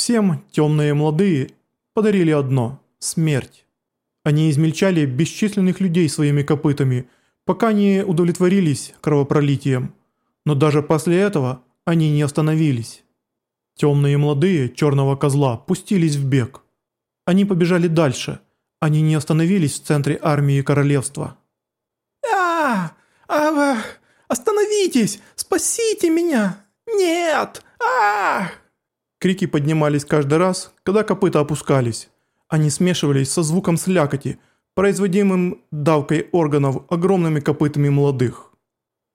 Всем темные молодые подарили одно – смерть. Они измельчали бесчисленных людей своими копытами, пока не удовлетворились кровопролитием. Но даже после этого они не остановились. Темные молодые черного козла пустились в бег. Они побежали дальше. Они не остановились в центре армии королевства. а а, Остановитесь! Спасите меня! Нет! а Крики поднимались каждый раз, когда копыта опускались. Они смешивались со звуком слякоти, производимым давкой органов огромными копытами молодых.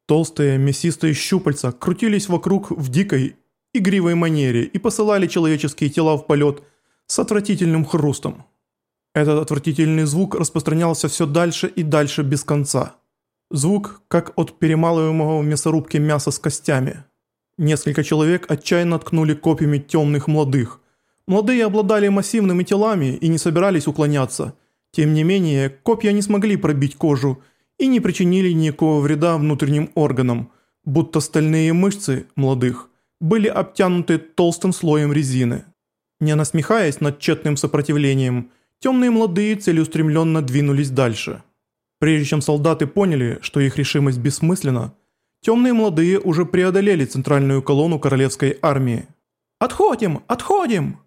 Толстые мясистые щупальца крутились вокруг в дикой, игривой манере и посылали человеческие тела в полет с отвратительным хрустом. Этот отвратительный звук распространялся все дальше и дальше без конца. Звук, как от перемалываемого в мясорубке мяса с костями. Несколько человек отчаянно ткнули копьями темных молодых. Молодые обладали массивными телами и не собирались уклоняться. Тем не менее, копья не смогли пробить кожу и не причинили никакого вреда внутренним органам, будто стальные мышцы молодых были обтянуты толстым слоем резины. Не насмехаясь над тщетным сопротивлением, темные молодые целеустремленно двинулись дальше. Прежде чем солдаты поняли, что их решимость бессмысленна, Темные молодые уже преодолели центральную колонну королевской армии. «Отходим! Отходим!»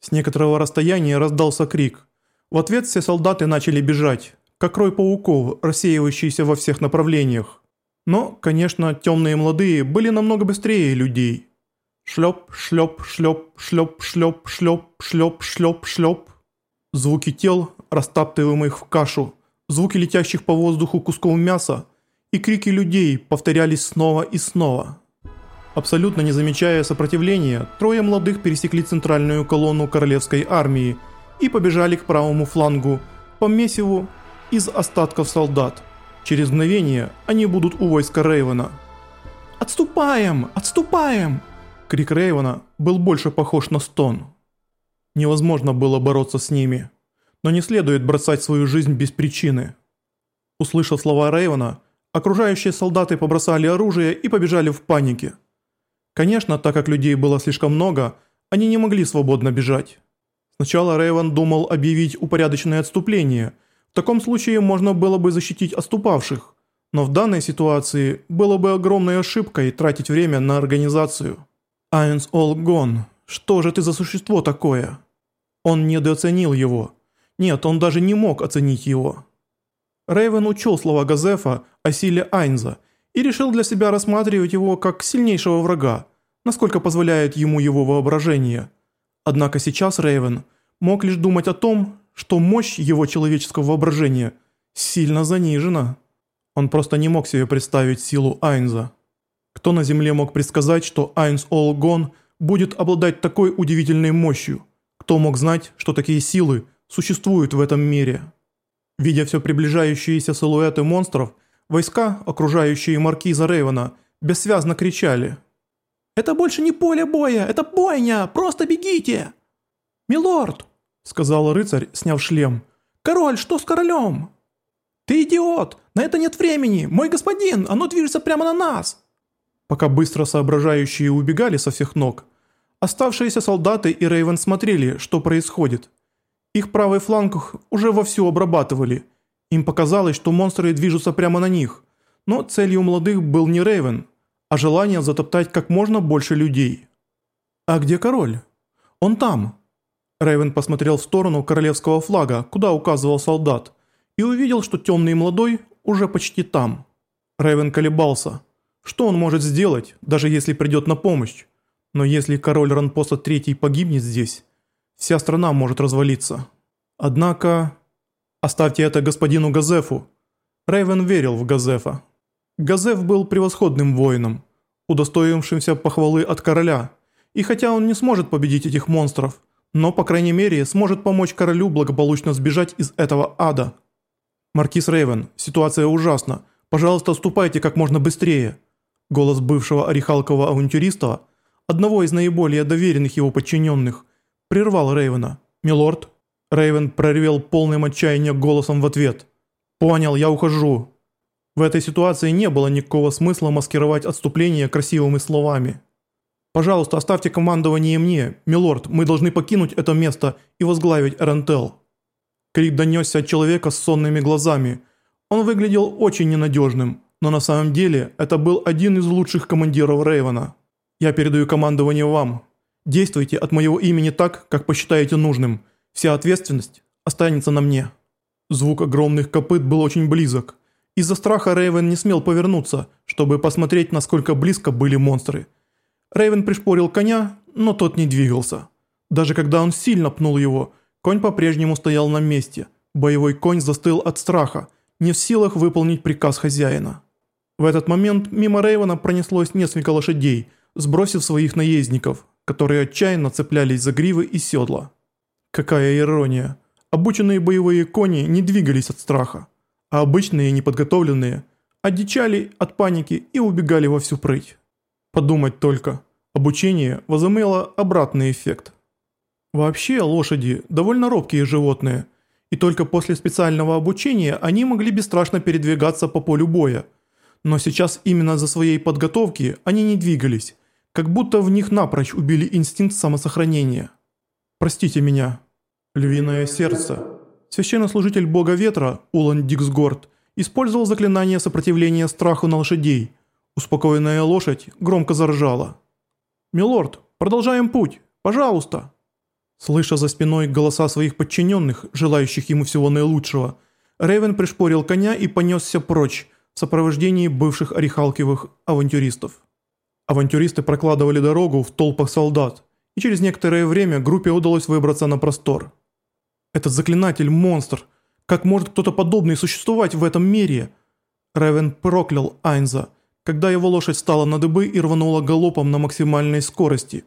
С некоторого расстояния раздался крик. В ответ все солдаты начали бежать, как рой пауков, рассеивающийся во всех направлениях. Но, конечно, темные молодые были намного быстрее людей. Шлеп, шлеп, шлеп, шлеп, шлеп, шлеп, шлеп, шлеп, шлеп. Звуки тел, растаптываемых в кашу, звуки летящих по воздуху кусков мяса – и крики людей повторялись снова и снова. Абсолютно не замечая сопротивления, трое молодых пересекли центральную колонну королевской армии и побежали к правому флангу по месиву из остатков солдат. Через мгновение они будут у войска Рейвена. «Отступаем! Отступаем!» Крик Рейвена был больше похож на стон. Невозможно было бороться с ними. Но не следует бросать свою жизнь без причины. Услышав слова Рейвена, Окружающие солдаты побросали оружие и побежали в панике. Конечно, так как людей было слишком много, они не могли свободно бежать. Сначала Рейвен думал объявить упорядоченное отступление. В таком случае можно было бы защитить отступавших. Но в данной ситуации было бы огромной ошибкой тратить время на организацию. Айнс Олгон, что же ты за существо такое? Он недооценил его. Нет, он даже не мог оценить его. Рейвен учел слова Газефа о силе Айнза и решил для себя рассматривать его как сильнейшего врага, насколько позволяет ему его воображение. Однако сейчас Рейвен мог лишь думать о том, что мощь его человеческого воображения сильно занижена. Он просто не мог себе представить силу Айнза. Кто на Земле мог предсказать, что Айнс Олгон будет обладать такой удивительной мощью? Кто мог знать, что такие силы существуют в этом мире? Видя все приближающиеся силуэты монстров, войска, окружающие маркиза Рейвена, бессвязно кричали. «Это больше не поле боя, это бойня! Просто бегите!» «Милорд!» – сказал рыцарь, сняв шлем. «Король, что с королем?» «Ты идиот! На это нет времени! Мой господин, оно движется прямо на нас!» Пока быстро соображающие убегали со всех ног, оставшиеся солдаты и Рейвен смотрели, что происходит – их правый фланг уже вовсю обрабатывали. Им показалось, что монстры движутся прямо на них. Но целью молодых был не Рейвен, а желание затоптать как можно больше людей. «А где король?» «Он там». Рейвен посмотрел в сторону королевского флага, куда указывал солдат, и увидел, что темный молодой уже почти там. Рейвен колебался. Что он может сделать, даже если придет на помощь? Но если король Ранпоса III погибнет здесь, Вся страна может развалиться. Однако... Оставьте это господину Газефу. Рейвен верил в Газефа. Газеф был превосходным воином, удостоившимся похвалы от короля. И хотя он не сможет победить этих монстров, но, по крайней мере, сможет помочь королю благополучно сбежать из этого ада. «Маркиз Рейвен, ситуация ужасна. Пожалуйста, ступайте как можно быстрее». Голос бывшего орехалкового авантюриста, одного из наиболее доверенных его подчиненных, прервал Рейвена. «Милорд?» Рейвен проревел полным отчаяния голосом в ответ. «Понял, я ухожу». В этой ситуации не было никакого смысла маскировать отступление красивыми словами. Пожалуйста, оставьте командование мне, милорд, мы должны покинуть это место и возглавить Эрентел». Крик донесся от человека с сонными глазами. Он выглядел очень ненадежным, но на самом деле это был один из лучших командиров Рейвена. «Я передаю командование вам. Действуйте от моего имени так, как посчитаете нужным. Вся ответственность останется на мне». Звук огромных копыт был очень близок. Из-за страха Рейвен не смел повернуться, чтобы посмотреть, насколько близко были монстры. Рейвен пришпорил коня, но тот не двигался. Даже когда он сильно пнул его, конь по-прежнему стоял на месте. Боевой конь застыл от страха, не в силах выполнить приказ хозяина. В этот момент мимо Рейвена пронеслось несколько лошадей, сбросив своих наездников, которые отчаянно цеплялись за гривы и седла. Какая ирония. Обученные боевые кони не двигались от страха, а обычные неподготовленные одичали от паники и убегали во всю прыть. Подумать только, обучение возымело обратный эффект. Вообще лошади довольно робкие животные, и только после специального обучения они могли бесстрашно передвигаться по полю боя. Но сейчас именно за своей подготовки они не двигались, как будто в них напрочь убили инстинкт самосохранения. Простите меня, Львиное сердце. Священнослужитель бога ветра, Улан Диксгорд, использовал заклинание сопротивления страху на лошадей. Успокоенная лошадь громко заржала. «Милорд, продолжаем путь, пожалуйста!» Слыша за спиной голоса своих подчиненных, желающих ему всего наилучшего, Рейвен пришпорил коня и понесся прочь в сопровождении бывших орехалкивых авантюристов. Авантюристы прокладывали дорогу в толпах солдат, и через некоторое время группе удалось выбраться на простор. Этот заклинатель – монстр. Как может кто-то подобный существовать в этом мире? Ревен проклял Айнза, когда его лошадь стала на дыбы и рванула галопом на максимальной скорости.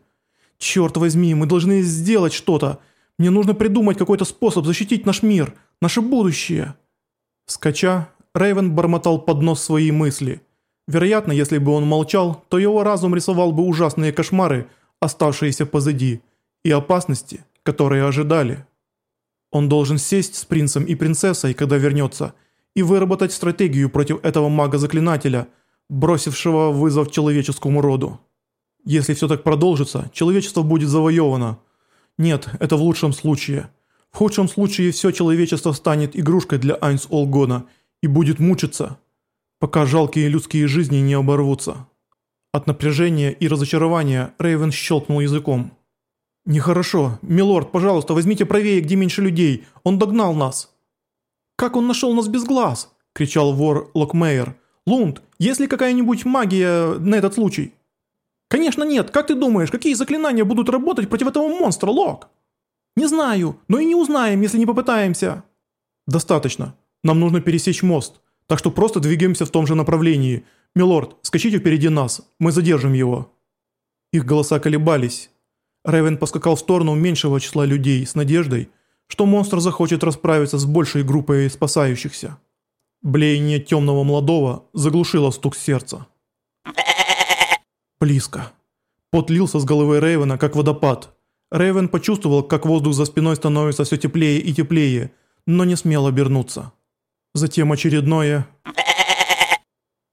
«Черт возьми, мы должны сделать что-то. Мне нужно придумать какой-то способ защитить наш мир, наше будущее». Скача, Рейвен бормотал под нос свои мысли. Вероятно, если бы он молчал, то его разум рисовал бы ужасные кошмары, оставшиеся позади, и опасности, которые ожидали. Он должен сесть с принцем и принцессой, когда вернется, и выработать стратегию против этого мага-заклинателя, бросившего вызов человеческому роду. Если все так продолжится, человечество будет завоевано. Нет, это в лучшем случае. В худшем случае все человечество станет игрушкой для Айнс Олгона и будет мучиться, пока жалкие людские жизни не оборвутся. От напряжения и разочарования Рейвен щелкнул языком. «Нехорошо. Милорд, пожалуйста, возьмите правее, где меньше людей. Он догнал нас». «Как он нашел нас без глаз?» – кричал вор Локмейер. «Лунд, есть ли какая-нибудь магия на этот случай?» «Конечно нет. Как ты думаешь, какие заклинания будут работать против этого монстра, Лок?» «Не знаю, но и не узнаем, если не попытаемся». «Достаточно. Нам нужно пересечь мост, так что просто двигаемся в том же направлении. Милорд, скачите впереди нас, мы задержим его». Их голоса колебались. Ревен поскакал в сторону меньшего числа людей с надеждой, что монстр захочет расправиться с большей группой спасающихся. Блеяние темного молодого заглушило стук сердца. Близко. Пот лился с головы Рейвена, как водопад. Рейвен почувствовал, как воздух за спиной становится все теплее и теплее, но не смел обернуться. Затем очередное...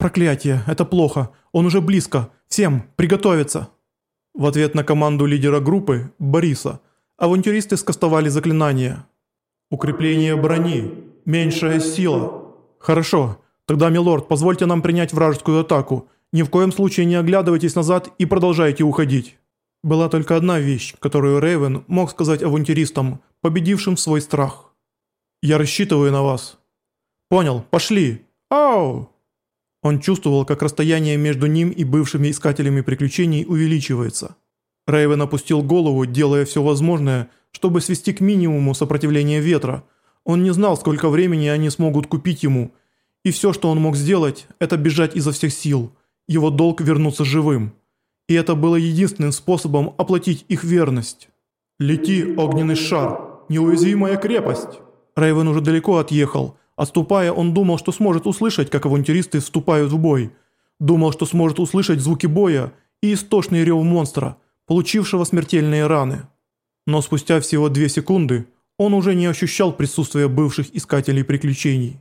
Проклятие, это плохо. Он уже близко. Всем, приготовиться. В ответ на команду лидера группы, Бориса, авантюристы скастовали заклинание. «Укрепление брони. Меньшая сила». «Хорошо. Тогда, милорд, позвольте нам принять вражескую атаку. Ни в коем случае не оглядывайтесь назад и продолжайте уходить». Была только одна вещь, которую Рейвен мог сказать авантюристам, победившим свой страх. «Я рассчитываю на вас». «Понял, пошли». «Ау!» Он чувствовал, как расстояние между ним и бывшими искателями приключений увеличивается. Рейвен опустил голову, делая все возможное, чтобы свести к минимуму сопротивление ветра. Он не знал, сколько времени они смогут купить ему. И все, что он мог сделать, это бежать изо всех сил. Его долг вернуться живым. И это было единственным способом оплатить их верность. «Лети, огненный шар! Неуязвимая крепость!» Рейвен уже далеко отъехал – Отступая, он думал, что сможет услышать, как авантюристы вступают в бой. Думал, что сможет услышать звуки боя и истошный рев монстра, получившего смертельные раны. Но спустя всего две секунды он уже не ощущал присутствия бывших искателей приключений.